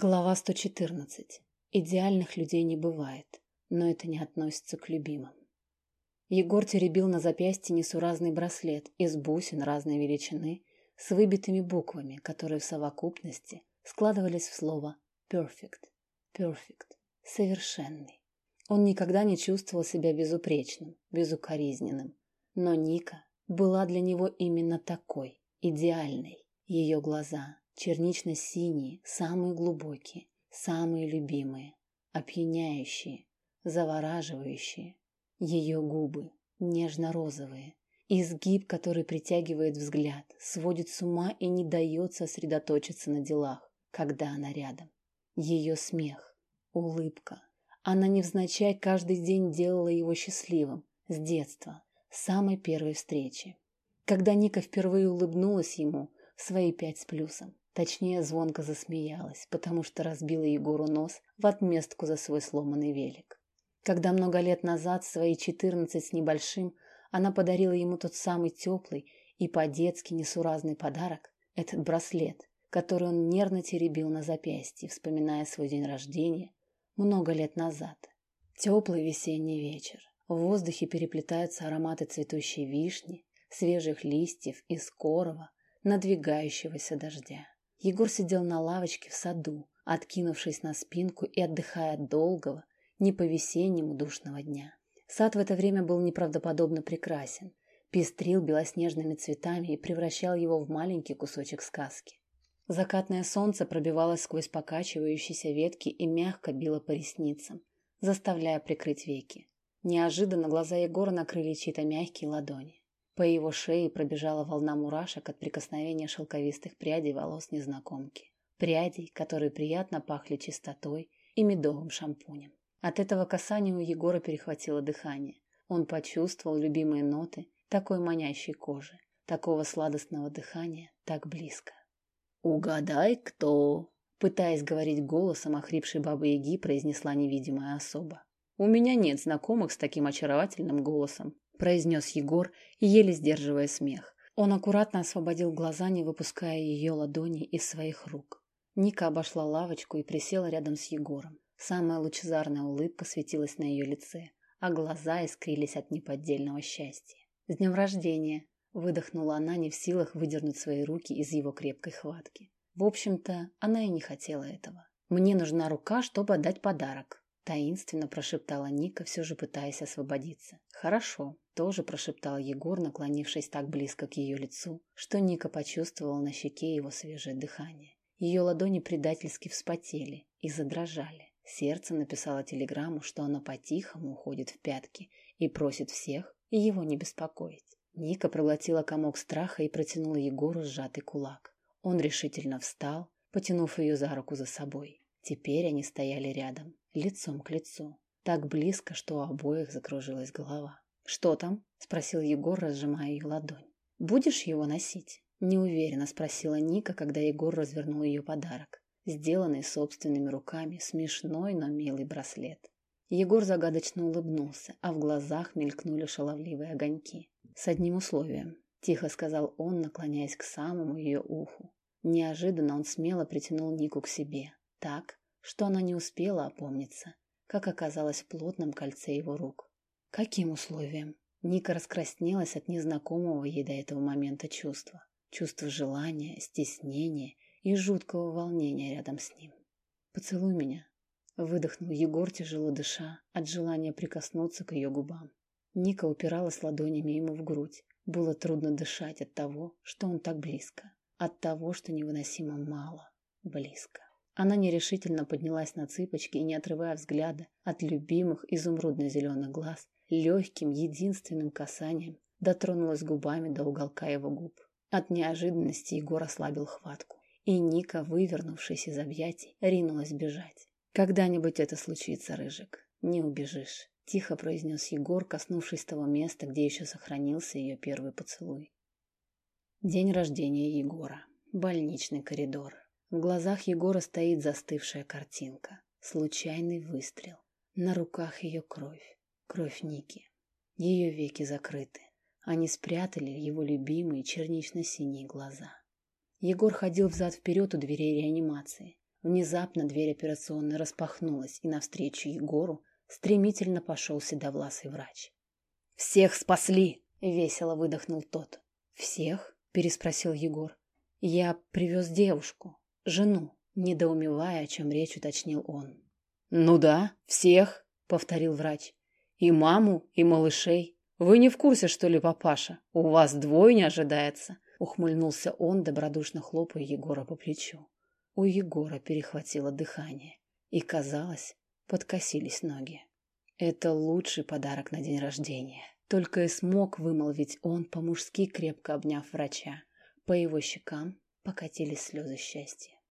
Глава 114. Идеальных людей не бывает, но это не относится к любимым. Егор теребил на запястье несуразный браслет из бусин разной величины с выбитыми буквами, которые в совокупности складывались в слово «perfect», «perfect», «совершенный». Он никогда не чувствовал себя безупречным, безукоризненным, но Ника была для него именно такой, идеальной. Ее глаза, чернично-синие, самые глубокие, самые любимые, опьяняющие, завораживающие. Ее губы нежно-розовые, изгиб, который притягивает взгляд, сводит с ума и не дает сосредоточиться на делах, когда она рядом. Ее смех, улыбка. Она невзначай каждый день делала его счастливым, с детства, с самой первой встречи. Когда Ника впервые улыбнулась ему, в свои пять с плюсом, Точнее, звонко засмеялась, потому что разбила Егору нос в отместку за свой сломанный велик. Когда много лет назад, свои четырнадцать с небольшим, она подарила ему тот самый теплый и по-детски несуразный подарок, этот браслет, который он нервно теребил на запястье, вспоминая свой день рождения много лет назад. Теплый весенний вечер. В воздухе переплетаются ароматы цветущей вишни, свежих листьев и скорого, надвигающегося дождя. Егор сидел на лавочке в саду, откинувшись на спинку и отдыхая от долгого, не по-весеннему душного дня. Сад в это время был неправдоподобно прекрасен, пестрил белоснежными цветами и превращал его в маленький кусочек сказки. Закатное солнце пробивалось сквозь покачивающиеся ветки и мягко било по ресницам, заставляя прикрыть веки. Неожиданно глаза Егора накрыли чьи-то мягкие ладони. По его шее пробежала волна мурашек от прикосновения шелковистых прядей волос незнакомки. Прядей, которые приятно пахли чистотой и медовым шампунем. От этого касания у Егора перехватило дыхание. Он почувствовал любимые ноты такой манящей кожи, такого сладостного дыхания так близко. «Угадай, кто?» Пытаясь говорить голосом охрипшей бабы-яги, произнесла невидимая особа. «У меня нет знакомых с таким очаровательным голосом», произнес Егор, еле сдерживая смех. Он аккуратно освободил глаза, не выпуская ее ладони из своих рук. Ника обошла лавочку и присела рядом с Егором. Самая лучезарная улыбка светилась на ее лице, а глаза искрились от неподдельного счастья. «С днем рождения!» – выдохнула она, не в силах выдернуть свои руки из его крепкой хватки. В общем-то, она и не хотела этого. «Мне нужна рука, чтобы отдать подарок», – таинственно прошептала Ника, все же пытаясь освободиться. «Хорошо», тоже прошептал Егор, наклонившись так близко к ее лицу, что Ника почувствовала на щеке его свежее дыхание. Ее ладони предательски вспотели и задрожали. Сердце написало телеграмму, что она по-тихому уходит в пятки и просит всех его не беспокоить. Ника проглотила комок страха и протянула Егору сжатый кулак. Он решительно встал, потянув ее за руку за собой. Теперь они стояли рядом, лицом к лицу, так близко, что у обоих закружилась голова. «Что там?» – спросил Егор, разжимая ее ладонь. «Будешь его носить?» – неуверенно спросила Ника, когда Егор развернул ее подарок. Сделанный собственными руками, смешной, но милый браслет. Егор загадочно улыбнулся, а в глазах мелькнули шаловливые огоньки. «С одним условием», – тихо сказал он, наклоняясь к самому ее уху. Неожиданно он смело притянул Нику к себе, так, что она не успела опомниться, как оказалось в плотном кольце его рук. Каким условием? Ника раскраснелась от незнакомого ей до этого момента чувства. Чувства желания, стеснения и жуткого волнения рядом с ним. «Поцелуй меня», — выдохнул Егор, тяжело дыша, от желания прикоснуться к ее губам. Ника упиралась ладонями ему в грудь. Было трудно дышать от того, что он так близко. От того, что невыносимо мало. Близко. Она нерешительно поднялась на цыпочки и, не отрывая взгляда от любимых изумрудно-зеленых глаз, легким, единственным касанием дотронулась губами до уголка его губ. От неожиданности Егор ослабил хватку, и Ника, вывернувшись из объятий, ринулась бежать. «Когда-нибудь это случится, Рыжик, не убежишь», — тихо произнес Егор, коснувшись того места, где еще сохранился ее первый поцелуй. День рождения Егора. Больничный коридор. В глазах Егора стоит застывшая картинка. Случайный выстрел. На руках ее кровь. Кровь Ники. Ее веки закрыты. Они спрятали его любимые чернично-синие глаза. Егор ходил взад-вперед у дверей реанимации. Внезапно дверь операционной распахнулась, и навстречу Егору стремительно пошел седовласый врач. «Всех спасли!» — весело выдохнул тот. «Всех?» — переспросил Егор. «Я привез девушку, жену», — недоумевая, о чем речь уточнил он. «Ну да, всех», — повторил врач. «И маму, и малышей. Вы не в курсе, что ли, папаша? У вас двойня ожидается», — ухмыльнулся он, добродушно хлопая Егора по плечу. У Егора перехватило дыхание, и, казалось, подкосились ноги. Это лучший подарок на день рождения. Только и смог вымолвить он, по-мужски крепко обняв врача. По его щекам покатились слезы счастья.